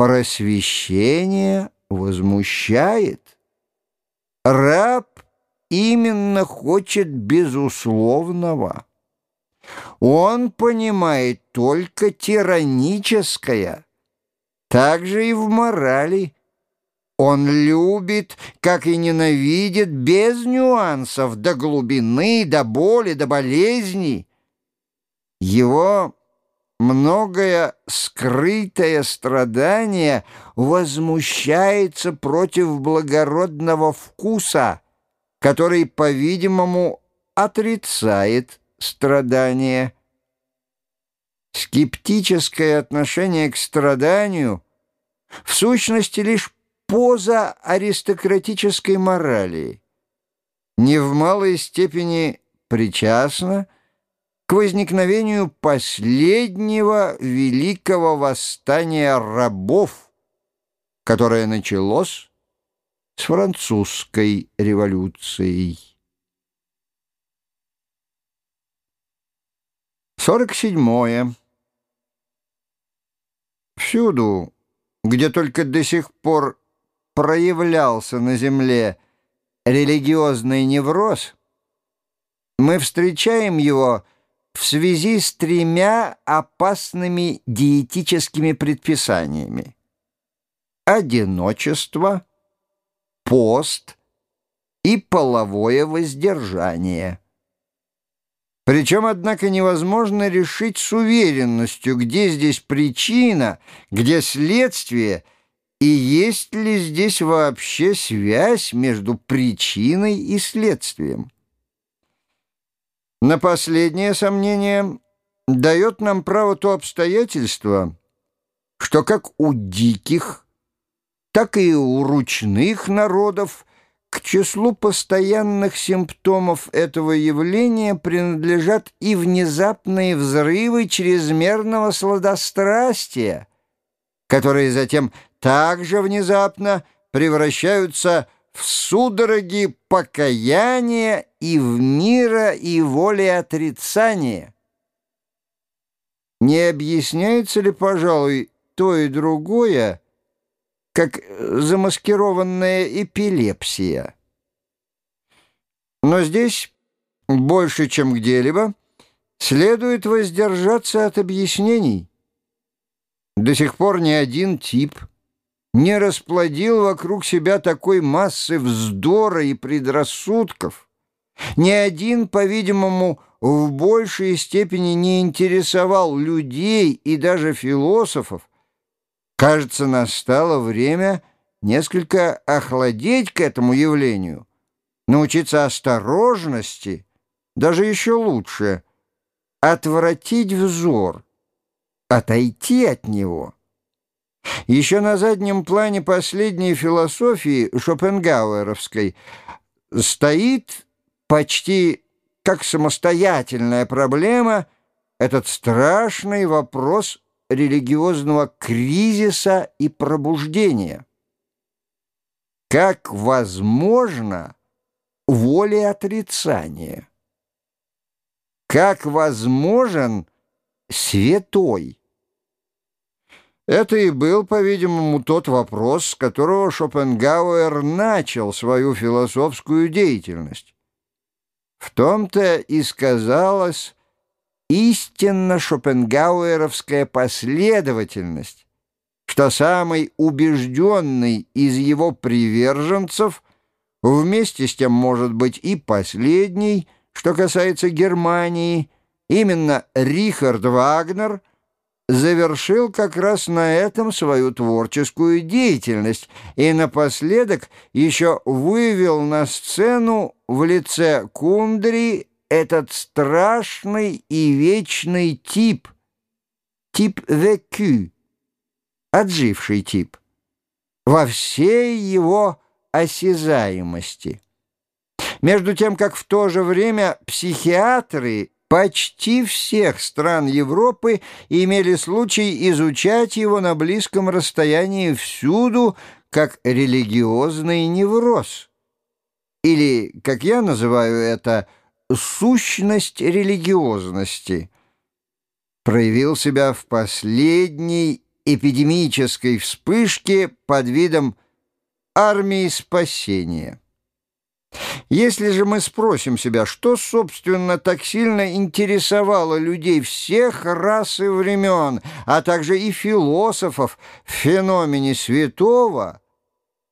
просвещение возмущает. Раб именно хочет безусловного. Он понимает только тираническое, так же и в морали. Он любит, как и ненавидит, без нюансов, до глубины, до боли, до болезни. Его многое скрытое страдание возмущается против благородного вкуса, который, по-видимому, отрицает страдание. Скептическое отношение к страданию в сущности лишь поза аристократической морали, не в малой степени причастна к возникновению последнего великого восстания рабов, которое началось с французской революцией. 47. Всюду, где только до сих пор проявлялся на земле религиозный невроз, мы встречаем его в связи с тремя опасными диетическими предписаниями. Одиночество, пост и половое воздержание. Причем, однако, невозможно решить с уверенностью, где здесь причина, где следствие, и есть ли здесь вообще связь между причиной и следствием. На последнее сомнение дает нам право то обстоятельство, что как у диких, так и у ручных народов к числу постоянных симптомов этого явления принадлежат и внезапные взрывы чрезмерного сладострастия, которые затем также внезапно превращаются в в судороги покаяния и в мира и воле отрицания. Не объясняется ли, пожалуй, то и другое, как замаскированная эпилепсия? Но здесь, больше, чем где-либо, следует воздержаться от объяснений. До сих пор ни один тип – не расплодил вокруг себя такой массы вздора и предрассудков. Ни один, по-видимому, в большей степени не интересовал людей и даже философов. Кажется, настало время несколько охладеть к этому явлению, научиться осторожности, даже еще лучше, отвратить взор, отойти от него — еще на заднем плане последней философии Шопенгауэровской стоит почти как самостоятельная проблема этот страшный вопрос религиозного кризиса и пробуждения. Как возможно волеотрицание? Как возможен святой? Это и был, по-видимому, тот вопрос, с которого Шопенгауэр начал свою философскую деятельность. В том-то и сказалась истинно шопенгауэровская последовательность, что самый убежденный из его приверженцев, вместе с тем, может быть, и последний, что касается Германии, именно Рихард Вагнер – завершил как раз на этом свою творческую деятельность и напоследок еще вывел на сцену в лице Кундри этот страшный и вечный тип, тип «векю», отживший тип, во всей его осязаемости. Между тем, как в то же время психиатры Почти всех стран Европы имели случай изучать его на близком расстоянии всюду, как религиозный невроз. Или, как я называю это, сущность религиозности. Проявил себя в последней эпидемической вспышке под видом армии спасения. Если же мы спросим себя, что, собственно, так сильно интересовало людей всех рас и времен, а также и философов в феномене святого,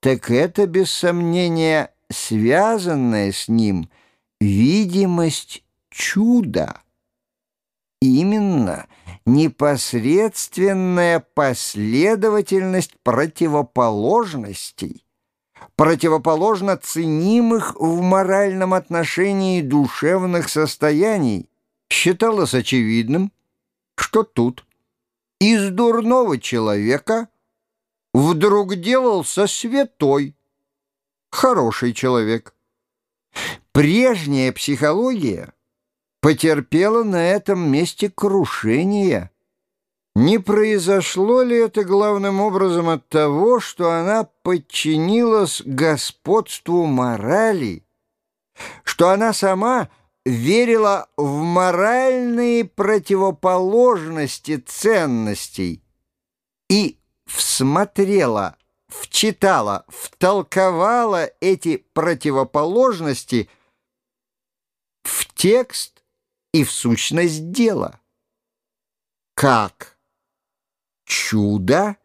так это, без сомнения, связанная с ним видимость чуда. Именно непосредственная последовательность противоположностей, противоположно ценимых в моральном отношении душевных состояний, считалось очевидным, что тут из дурного человека вдруг делался святой, хороший человек. Прежняя психология потерпела на этом месте крушение. Не произошло ли это главным образом от того, что она подчинилась господству морали, что она сама верила в моральные противоположности ценностей и всмотрела вчитала, втолковала эти противоположности в текст и в сущность дела. Как? Чудо?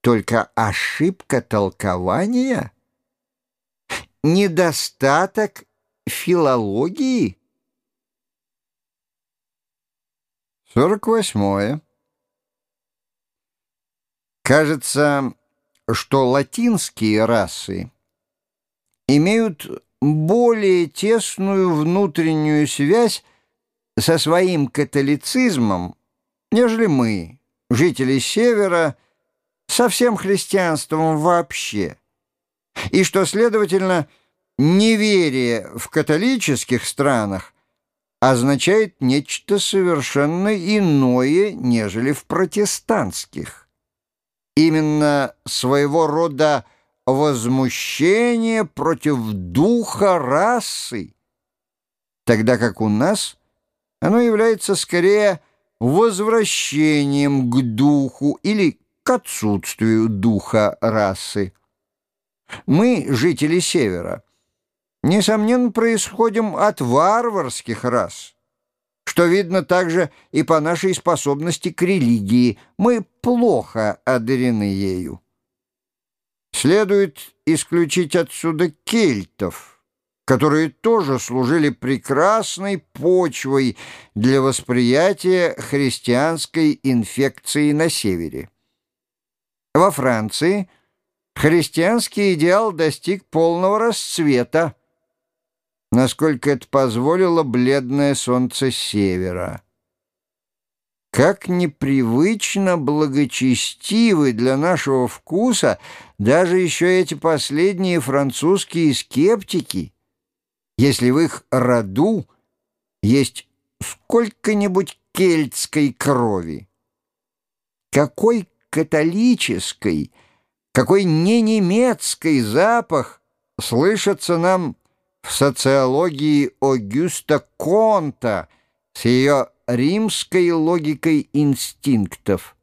Только ошибка толкования? Недостаток филологии? 48. Кажется, что латинские расы имеют более тесную внутреннюю связь со своим католицизмом, нежели мы, жители Севера, со всем христианством вообще, и что, следовательно, неверие в католических странах означает нечто совершенно иное, нежели в протестантских. Именно своего рода возмущение против духа расы, тогда как у нас оно является скорее возвращением к духу или к отсутствию духа расы. Мы, жители Севера, несомненно, происходим от варварских рас что видно также и по нашей способности к религии. Мы плохо одарены ею. Следует исключить отсюда кельтов, которые тоже служили прекрасной почвой для восприятия христианской инфекции на севере. Во Франции христианский идеал достиг полного расцвета, насколько это позволило бледное солнце севера. Как непривычно благочестивы для нашего вкуса даже еще эти последние французские скептики, если в их роду есть сколько-нибудь кельтской крови. Какой католический, какой не немецкий запах слышится нам в социологии Огюста Конта с ее римской логикой инстинктов.